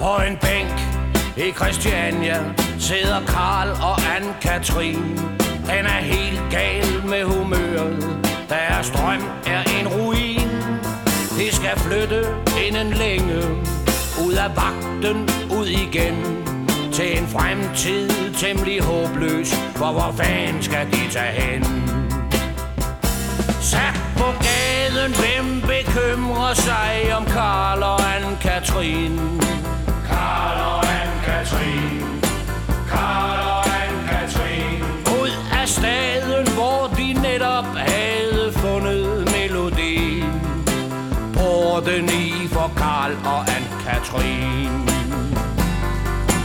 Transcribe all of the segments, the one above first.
På en bænk i Christiania sidder Karl og Anne-Katrin. Den er helt gal med humøret. Deres strøm er en ruin. De skal flytte inden længe. Ud af vagten, ud igen. Til en fremtid temmelig håbløs. For hvor fanden skal de tage hen? Sat på gaden, hvem bekymrer sig om Karl og Anne-Katrin? Porten i for Karl og Anne-Katrin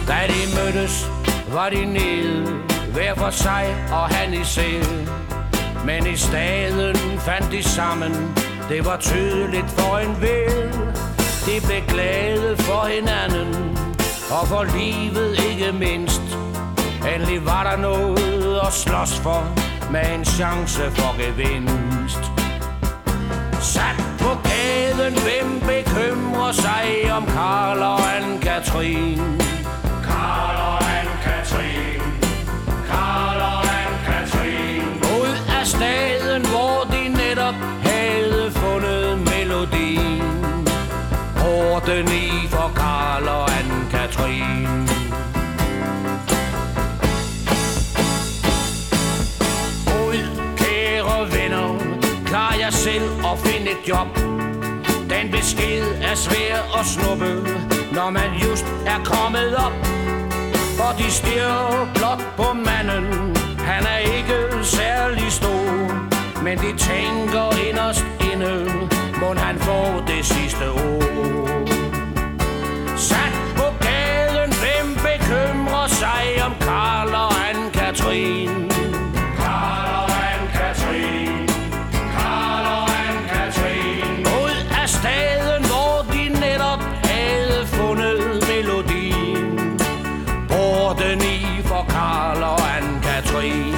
Da de mødtes, var de nede hver for sig og han i selv men i staden fandt de sammen. Det var tydeligt for en vel De blev glade for hinanden Og for livet ikke mindst. Endelig var der noget at slås for Med en chance for gevinst. Sat gaden, hvem bekymrer sig om Karl og Anne-Katrin? Karl og Anne-Katrin Karl og Anne-Katrin Ud af staden, hvor de netop havde fundet melodien. Porten i for Karl og Anne-Katrin selv og find et job besked er svær at snuppe, når man just er kommet op. For de stirrer blot på manden, han er ikke særlig stor Men de soy